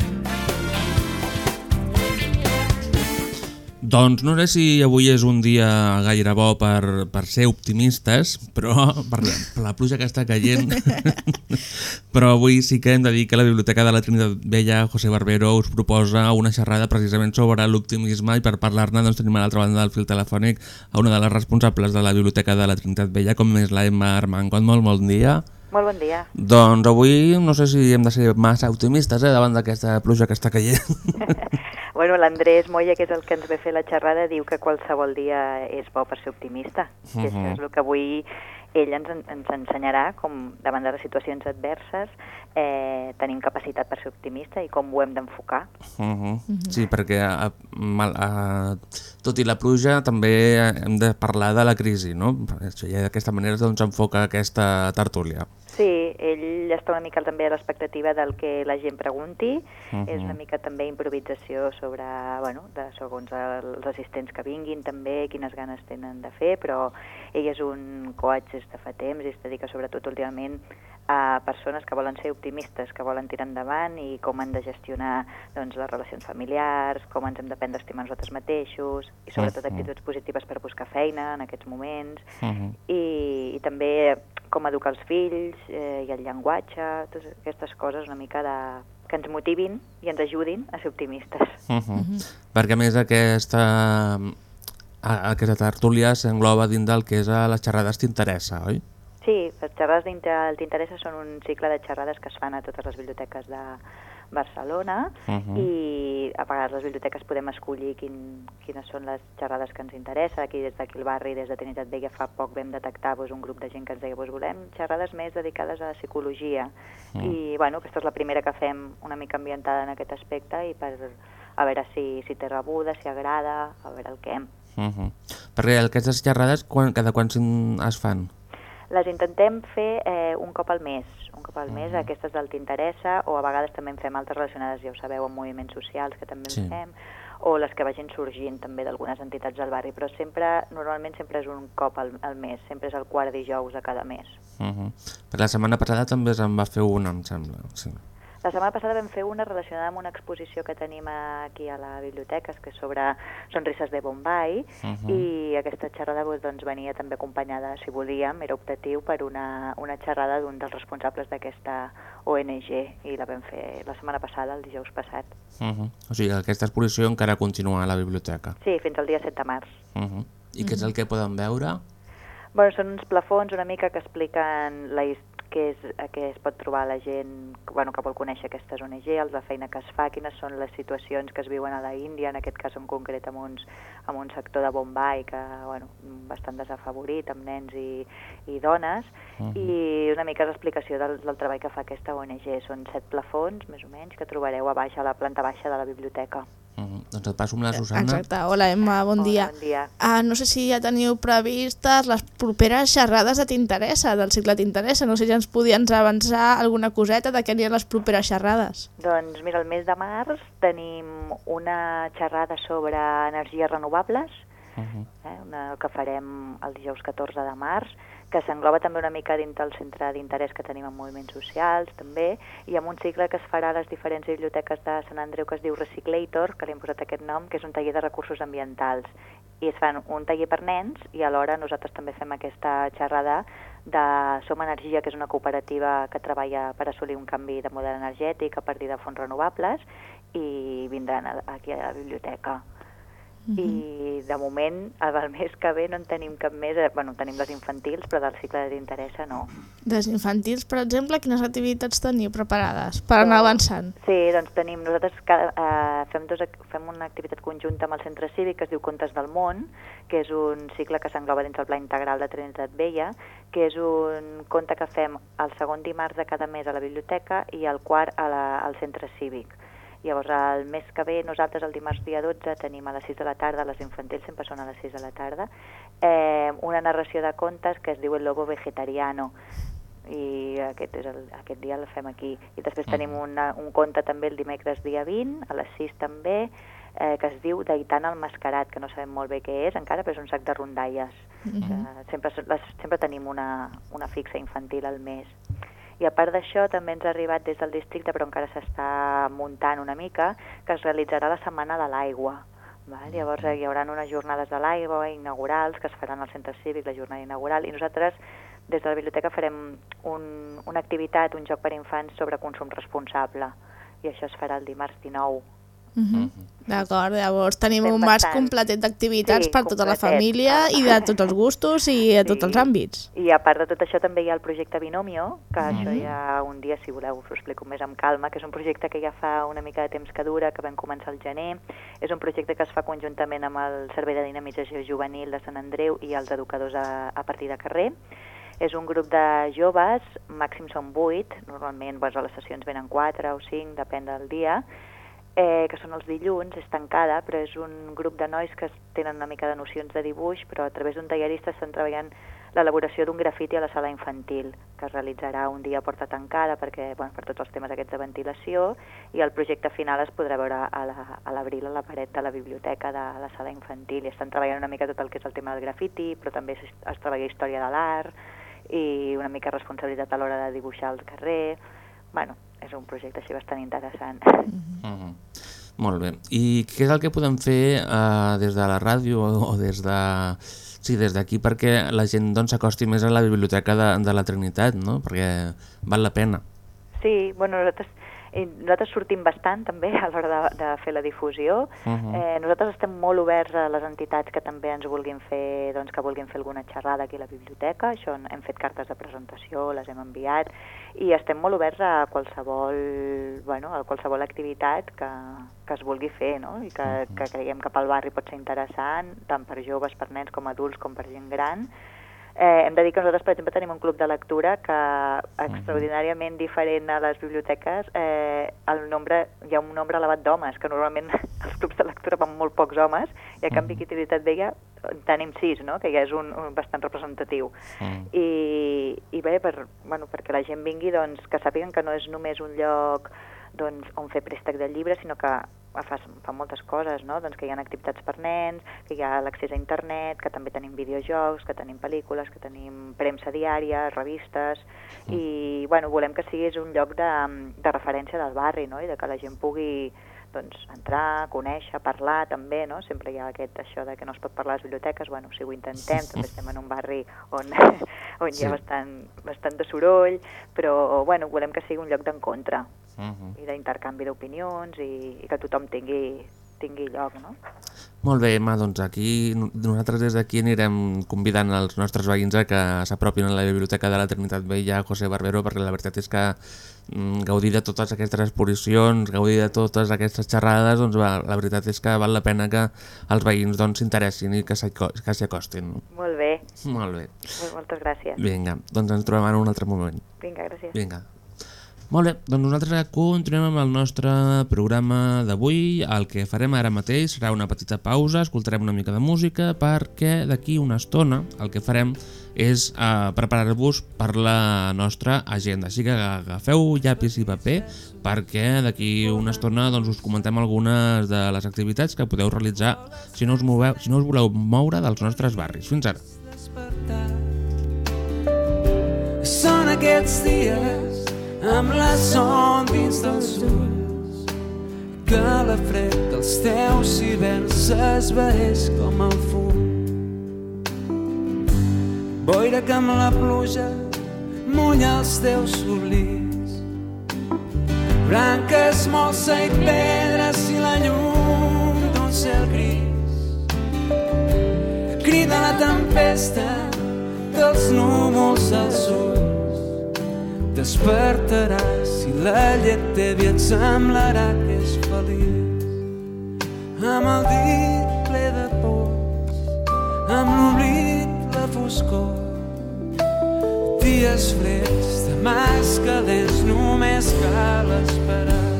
Doncs no sé si avui és un dia gaire bo per, per ser optimistes, però per, per la pluja que està caient. però avui sí que hem de dir que la Biblioteca de la Trinitat Vella, José Barbero, us proposa una xerrada precisament sobre l'optimisme i per parlar-ne doncs, tenim a l'altra banda del fil telefònic a una de les responsables de la Biblioteca de la Trinitat Vella, com és la Emma Armengont. Molt bon dia. Molt bon dia. Doncs avui no sé si hem de ser massa optimistes eh, davant d'aquesta pluja que està caient. Bueno, l'Andrés Moya, que és el que ens ve fer la xerrada, diu que qualsevol dia és bo per ser optimista. Uh -huh. I això és el que avui ell ens, ens ensenyarà com davant de les situacions adverses eh, tenim capacitat per ser optimista i com ho hem d'enfocar. Uh -huh. Sí, perquè a, mal, a, tot i la pluja també hem de parlar de la crisi, no? I d'aquesta manera doncs enfoca aquesta tertúlia. Sí, ell està una mica també a l'expectativa del que la gent pregunti, uh -huh. és una mica també improvisació sobre, bueno, de, segons els assistents que vinguin també, quines ganes tenen de fer, però ell és un coach des de fa temps i es dedica sobretot últimament a persones que volen ser optimistes, que volen tirar endavant i com han de gestionar doncs, les relacions familiars, com ens hem d'aprendre a estimar nosaltres mateixos i sobretot Uh -huh. actituds positives per buscar feina en aquests moments Uh -huh. i, i també com educar els fills eh, i el llenguatge, totes aquestes coses una mica de, que ens motivin i ens ajudin a ser optimistes. Uh -huh. Perquè a més aquesta, aquesta tertúlia s'engloba dins del que és a les xerrades t'interessa, oi? Sí, les xerrades d'Inter- t'interessa són un cicle de xerrades que es fan a totes les biblioteques de, Barcelona Mhm. uh -huh. i a vegades les biblioteques podem escollir quin, quines són les xerrades que ens interessa. Aquí des d'aquí al barri, des de Trinitat Vella, fa poc vam detectar doncs, un grup de gent que ens deia doncs, volem xerrades més dedicades a la psicologia. Mm. I bueno, aquesta és la primera que fem una mica ambientada en aquest aspecte i per a veure si, si té rebuda, si agrada, a veure el què. Uh -huh. Perquè aquestes xerrades quan, cada quan es fan? Les intentem fer eh, un cop al mes, un cop al mes, aquestes del t'interessa, o a vegades també en fem altres relacionades, ja ho sabeu, amb moviments socials, que també Sí. en fem, o les que vagin sorgint també d'algunes entitats del barri, però sempre, normalment sempre és un cop al, al mes, sempre és el quart dijous de cada mes. Uh -huh. Per la setmana passada també se'n va fer una, em sembla. Sí. La setmana passada vam fer una relacionada amb una exposició que tenim aquí a la biblioteca, que és sobre sonrises de Bombay, Mhm. i aquesta xerrada doncs, venia també acompanyada, si volíem, era optatiu per una, una xerrada d'un dels responsables d'aquesta ONG, i la vam fer la setmana passada, el dijous passat. Uh -huh. O sigui, aquesta exposició encara continua a la biblioteca. Sí, fins al dia 7 de març. Uh -huh. I què és el que poden veure? Bueno, són uns plafons una mica que expliquen la, his- què, és, què es pot trobar la gent bueno, que vol conèixer aquestes ONG, els la feina que es fa, quines són les situacions que es viuen a la Índia, en aquest cas en concret amb, uns, amb un sector de Bombay que, bueno, bastant desafavorit, amb nens i, i dones, Mhm. i una mica l'explicació del, del treball que fa aquesta ONG. Són set plafons, més o menys, que trobareu a baix, a la planta baixa de la biblioteca. Uh -huh. Doncs et passo amb la Susana. Exacte. Hola, Emma, bon Hola, dia. bon dia. Ah, no sé si ja teniu previstes les properes xerrades de T'interessa, del cicle T'interessa. No sé si ens podien avançar alguna coseta de què aniran les properes xerrades. Doncs mira, el mes de març tenim una xerrada sobre energies renovables, eh, una que farem el dijous 14 de març, que s'engloba també una mica dins del centre d'interès que tenim en moviments socials, també, i amb un cicle que es farà a les diferents biblioteques de Sant Andreu que es diu Reciclator, que li hem posat aquest nom, que és un taller de recursos ambientals. I es fan un taller per nens i alhora nosaltres també fem aquesta xerrada de Som Energia, que és una cooperativa que treballa per assolir un canvi de model energètic a partir de fonts renovables i vindran aquí a la biblioteca. I de moment, el mes que ve no en tenim cap més, eh, bueno, tenim les infantils, però del cicle d'interessa no. Des infantils, per exemple, quines activitats teniu preparades per anar avançant? Sí, doncs tenim, nosaltres cada, eh, fem, dos, fem una activitat conjunta amb el centre cívic que es diu Contes del Món, que és un cicle que s'engloba dins el Pla Integral de Trinitat Vella, que és un conte que fem el segon dimarts de cada mes a la biblioteca i el quart a la, al centre cívic. Llavors, el mes que ve, nosaltres el dimarts dia 12 tenim a les 6 de la tarda, les infantils sempre són a les 6 de la tarda, eh, una narració de contes que es diu El lobo vegetariano, i aquest, és el, aquest dia el fem aquí. I després tenim una, un conte també el dimecres dia 20, a les 6 també, eh, que es diu Daitan el mascarat, que no sabem molt bé què és encara, però és un sac de rondalles. Mhm. Eh, sempre, les, sempre tenim una, una fixa infantil al mes. I a part d'això també ens ha arribat des del districte, però encara s'està muntant una mica, que es realitzarà la Setmana de l'Aigua. Val? Llavors eh, hi haurà unes jornades de l'aigua inaugurals que es faran al centre cívic, la jornada inaugural, i nosaltres des de la biblioteca farem un, una activitat, un joc per infants sobre consum responsable, i això es farà el dimarts 19. Uh -huh. D'acord, llavors tenim un bastant. completet d'activitats Sí, per tota la completet. família i de tots els gustos i de tots els àmbits. I a part de tot això també hi ha el projecte Binomio, que Mhm. això ja un dia, si voleu, us ho explico més amb calma, que és un projecte que ja fa una mica de temps que dura, que vam començar al gener. És un projecte que es fa conjuntament amb el Servei de Dinamització Juvenil de Sant Andreu i els educadors a, a partir de carrer. És un grup de joves, màxim són 8, normalment doncs, a les sessions venen 4 o 5, depèn del dia, eh, que són els dilluns, és tancada, però és un grup de nois que tenen una mica de nocions de dibuix, però a través d'un tallerista estan treballant l'elaboració d'un grafiti a la sala infantil, que es realitzarà un dia a porta tancada perquè, bueno, per tots els temes aquests de ventilació, i el projecte final es podrà veure a la- a l'abril a, la paret de la biblioteca de la sala infantil, i estan treballant una mica tot el que és el tema del grafiti, però també es, es treballa història de l'art, i una mica responsabilitat a l'hora de dibuixar al carrer, bueno, és un projecte així bastant interessant. Uh -huh. Molt bé. I què és el que podem fer eh, des de la ràdio o, o des de... Sí, des d'aquí perquè la gent doncs, s'acosti més a la biblioteca de, de la Trinitat, no? Perquè val la pena. Sí, bueno, nosaltres I nosaltres sortim bastant també a l'hora de, de fer la difusió. Uh -huh. eh, nosaltres estem molt oberts a les entitats que també ens vulguin fer, doncs, que vulguin fer alguna xerrada aquí a la biblioteca. Això hem fet cartes de presentació, les hem enviat i estem molt oberts a qualsevol, bueno, a qualsevol activitat que, que es vulgui fer no? i que, que creiem que pel barri pot ser interessant, tant per joves, per nens com adults com per gent gran Eh, hem de dir que nosaltres, per exemple, tenim un club de lectura que, extraordinàriament diferent a les biblioteques, eh, el nombre, hi ha un nombre elevat d'homes, que normalment els clubs de lectura van molt pocs homes, i a canvi aquí a Trinitat Vella tenim sis, no? que ja és un, un bastant representatiu. Mm. I, i bé, per, bueno, perquè la gent vingui, doncs, que sàpiguen que no és només un lloc doncs, on fer préstec de llibres, sinó que fa, fa moltes coses, no? doncs que hi ha activitats per nens, que hi ha l'accés a internet, que també tenim videojocs, que tenim pel·lícules, que tenim premsa diària, revistes, mm. i bueno, volem que siguis un lloc de, de referència del barri, no? i de que la gent pugui doncs, entrar, conèixer, parlar també, no? Sempre hi ha aquest, això de que no es pot parlar a les biblioteques, bueno, si ho intentem, també estem en un barri on, on hi ha bastant, bastant de soroll, però bueno, volem que sigui un lloc d'encontre Uh -huh. i d'intercanvi d'opinions i, i que tothom tingui, tingui lloc, no? Molt bé, Emma, doncs aquí nosaltres des d'aquí anirem convidant els nostres veïns a que s'apropin a la Biblioteca de la Trinitat Vella José Barbero perquè la veritat és que mm, gaudir de totes aquestes exposicions, gaudir de totes aquestes xerrades, doncs va, la veritat és que val la pena que els veïns doncs, s'interessin doncs, i que s'hi acostin. Molt bé. Molt bé. Moltes gràcies. Vinga, doncs ens trobem en un altre moment. Vinga, gràcies. Vinga. Molt bé, doncs nosaltres continuem amb el nostre programa d'avui. El que farem ara mateix serà una petita pausa, escoltarem una mica de música perquè d'aquí una estona el que farem és uh, preparar-vos per la nostra agenda. Així que agafeu llapis i paper perquè d'aquí una estona doncs, us comentem algunes de les activitats que podeu realitzar si no us, moveu, si no us voleu moure dels nostres barris. Fins ara. Són aquests dies amb la son dins dels ulls que la fred dels teus hiverns s'esvaeix com el fum. Boira que amb la pluja mulla els teus oblits. Branques, molsa i pedres i la llum d'un cel gris. Crida la tempesta dels núvols als ulls despertaràs i la llet tèbia et semblarà que és feliç. Amb el dit ple de pols amb l'oblit la foscor dies freds de mans calents només cal esperar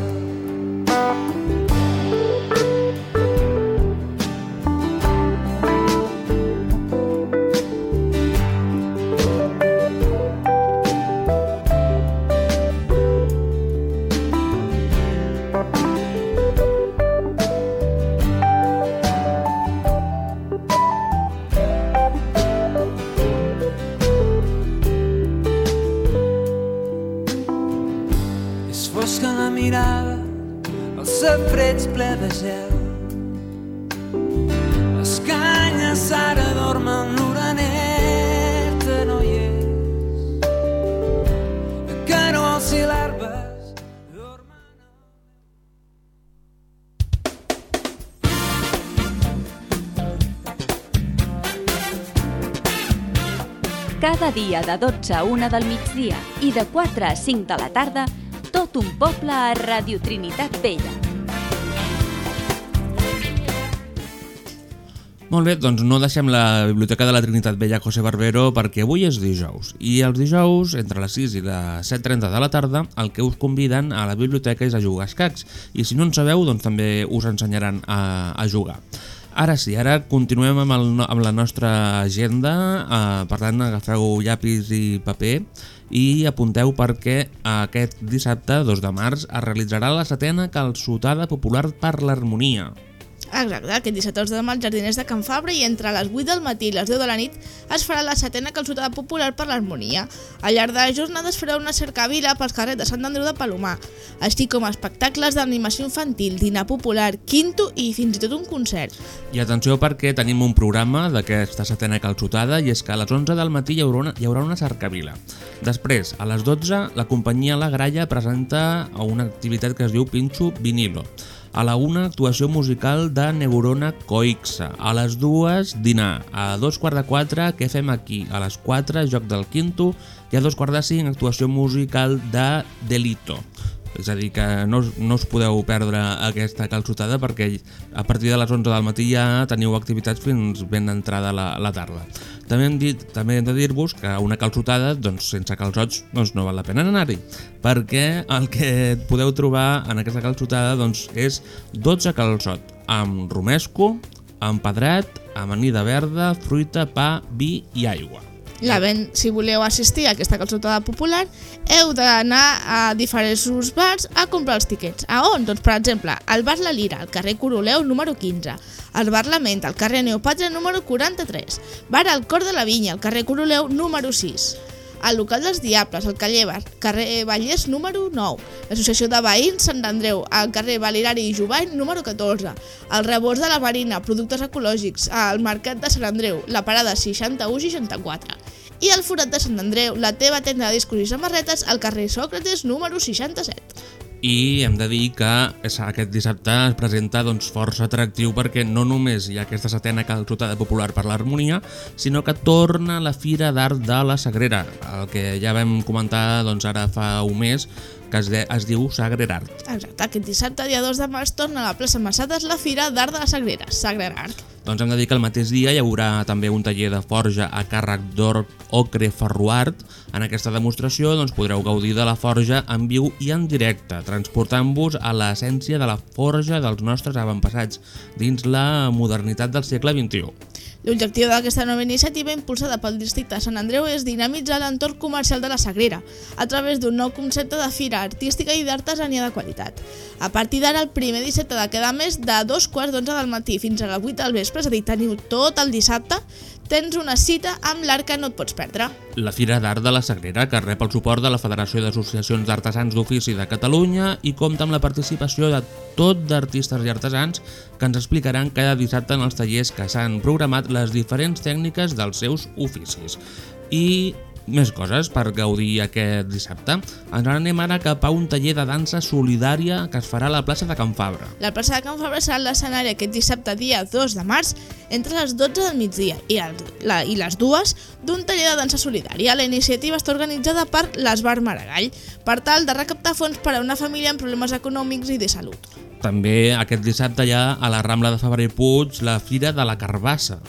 Cada dia de 12 a 1 del migdia i de 4 a 5 de la tarda, tot un poble a Radio Trinitat Vella. Molt bé, doncs no deixem la Biblioteca de la Trinitat Vella José Barbero perquè avui és dijous i els dijous, entre les 6 i les 7.30 de la tarda, el que us conviden a la biblioteca és a jugar escacs i si no en sabeu, doncs també us ensenyaran a, a jugar. Ara sí, ara continuem amb, el, amb la nostra agenda, eh, per tant agafeu llapis i paper i apunteu perquè aquest dissabte, 2 de març, es realitzarà la setena calçotada popular per l'harmonia. Exacte, aquest dissabte de demà als jardiners de Can Fabra i entre les 8 del matí i les 10 de la nit es farà la setena calçotada popular per l'harmonia. Al llarg de la jornada es farà una cercavila pels carrers de Sant Andreu de Palomar, així com espectacles d'animació infantil, dinar popular, quinto i fins i tot un concert. I atenció perquè tenim un programa d'aquesta setena calçotada i és que a les 11 del matí hi haurà una, hi haurà una cercavila. Després, a les 12, la companyia La Gralla presenta una activitat que es diu Pinxo Vinilo. A la una, actuació musical de Neurona Coixa. A les dues, dinar. A dos quarts de quatre, què fem aquí? A les quatre, joc del quinto. I a dos quarts de cinc, actuació musical de Delito. És a dir, que no, no us podeu perdre aquesta calçotada perquè a partir de les 11 del matí ja teniu activitats fins ben entrada la, la tarda. També hem, dit, també hem de dir-vos que una calçotada, doncs, sense calçots, doncs, no val la pena anar-hi, perquè el que podeu trobar en aquesta calçotada doncs, és 12 calçot amb romesco, amb pedrat, amanida verda, fruita, pa, vi i aigua. La ven, si voleu assistir a aquesta calçotada popular, heu d'anar a diferents bars a comprar els tiquets. A on? Doncs, per exemple, al bar La Lira, al carrer Coroleu, número 15, al bar La Menta, al carrer Neopàtria, número 43, bar al Cor de la Vinya, al carrer Coroleu, número 6, al local dels Diables, al Callebar, carrer Vallès número 9, l'Associació de Veïns Sant Andreu, al carrer Valirari i Jovany número 14, al Rebors de la Marina, productes ecològics, al Mercat de Sant Andreu, la parada 61-64, i al Forat de Sant Andreu, la teva tenda de discos i samarretes, al carrer Sòcrates número 67. I hem de dir que aquest dissabte es presenta doncs, força atractiu perquè no només hi ha aquesta setena calçotada popular per l'harmonia, sinó que torna la Fira d'Art de la Sagrera, el que ja vam comentar doncs, ara fa un mes, que es, de, es diu Sagrer Art. Exacte, aquest dissabte, dia 2 de març, torna a la plaça Massades la Fira d'Art de la Sagrera, Sagrer Art. Doncs hem de dir que el mateix dia hi haurà també un taller de forja a càrrec d'Or Ocre Ferruart. En aquesta demostració doncs, podreu gaudir de la forja en viu i en directe, transportant-vos a l'essència de la forja dels nostres avantpassats dins la modernitat del segle XXI. L'objectiu d'aquesta nova iniciativa impulsada pel districte de Sant Andreu és dinamitzar l'entorn comercial de la Sagrera a través d'un nou concepte de fira artística i d'artesania de qualitat. A partir d'ara, el primer dissabte de cada mes, de dos quarts d'onze del matí fins a les 8 del vespre, és a dir, teniu tot el dissabte, tens una cita amb l'art que no et pots perdre. La Fira d'Art de la Sagrera, que rep el suport de la Federació d'Associacions d'Artesans d'Ofici de Catalunya i compta amb la participació de tot d'artistes i artesans que ens explicaran cada dissabte en els tallers que s'han programat les diferents tècniques dels seus oficis. I més coses per gaudir aquest dissabte. Ens anem ara cap a un taller de dansa solidària que es farà a la plaça de Can Fabra. La plaça de Can Fabra serà l'escenari aquest dissabte dia 2 de març entre les 12 del migdia i, el, la, i les dues d'un taller de dansa solidària. La iniciativa està organitzada per l'Esbar Maragall per tal de recaptar fons per a una família amb problemes econòmics i de salut. També aquest dissabte hi ha a la Rambla de Fabra i Puig la Fira de la Carbassa.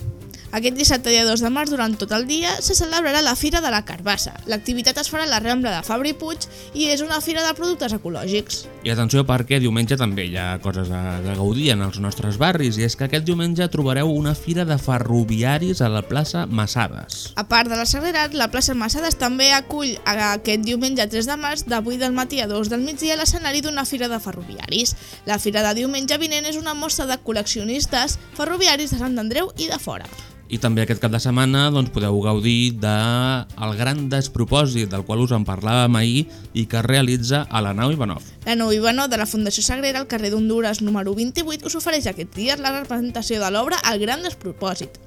Aquest dissabte dia 2 de març, durant tot el dia, se celebrarà la Fira de la Carbassa. L'activitat es farà a la Rambla de Fabra i Puig i és una fira de productes ecològics. I atenció perquè diumenge també hi ha coses a, a gaudir en els nostres barris i és que aquest diumenge trobareu una fira de ferroviaris a la plaça Massades. A part de la Sagrerat, la plaça Massades també acull aquest diumenge 3 de març de 8 del matí a 2 del migdia l'escenari d'una fira de ferroviaris. La fira de diumenge vinent és una mostra de col·leccionistes ferroviaris de Sant Andreu i de fora. I també aquest cap de setmana doncs, podeu gaudir del el gran despropòsit del qual us en parlàvem ahir i que es realitza a la nau Ivanov. La nou Ivanov de la Fundació Sagrera al carrer d'Honduras número 28 us ofereix aquest dia la representació de l'obra El gran despropòsit.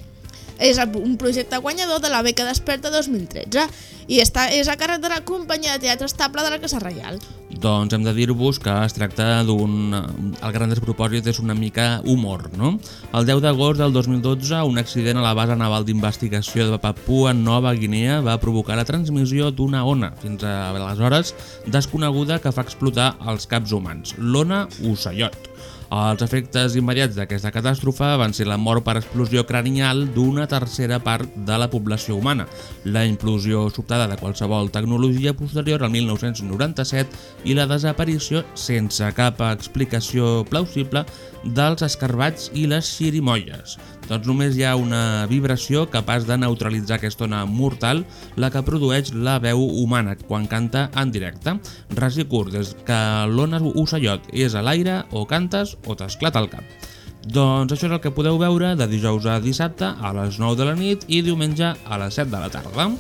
És un projecte guanyador de la beca Desperta 2013 i està, és a càrrec de la companyia de teatre estable de la Casa Reial. Doncs hem de dir-vos que es tracta d'un... El gran despropòsit és una mica humor, no? El 10 d'agost del 2012, un accident a la base naval d'investigació de Papua Nova Guinea va provocar la transmissió d'una ona, fins a aleshores desconeguda que fa explotar els caps humans, l'ona Ocellot. Els efectes immediats d'aquesta catàstrofe van ser la mort per explosió cranial d'una tercera part de la població humana, la implosió sobtada de qualsevol tecnologia posterior al 1997 i la desaparició sense cap explicació plausible dels escarbats i les xirimolles. Doncs només hi ha una vibració capaç de neutralitzar aquesta ona mortal, la que produeix la veu humana quan canta en directe. Ras i curt, des que l'ona ocellot és a l'aire, o cantes o t'esclata el cap. Doncs això és el que podeu veure de dijous a dissabte a les 9 de la nit i diumenge a les 7 de la tarda.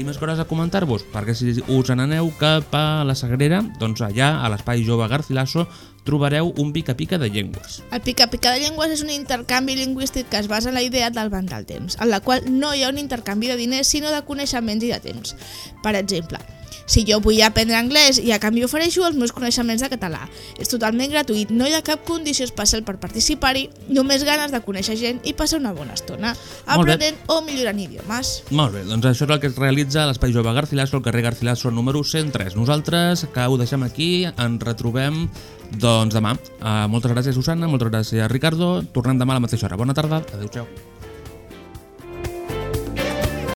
I més coses a comentar-vos, perquè si us n'aneu cap a la Sagrera, doncs allà, a l'Espai Jove Garcilaso, trobareu un pica-pica de llengües. El pica-pica de llengües és un intercanvi lingüístic que es basa en la idea del banc del temps, en la qual no hi ha un intercanvi de diners, sinó de coneixements i de temps. Per exemple, si jo vull aprendre anglès i a canvi ofereixo els meus coneixements de català. És totalment gratuït, no hi ha cap condició especial per participar-hi, només ganes de conèixer gent i passar una bona estona, aprenent o millorant idiomes. Molt bé, doncs això és el que es realitza a l'Espai Jove Garcilaso, al carrer Garcilaso número 103. Nosaltres, que ho deixem aquí, ens retrobem doncs demà. Uh, moltes gràcies, Susana, moltes gràcies, Ricardo. Tornem demà a la mateixa hora. Bona tarda, adeu-siau.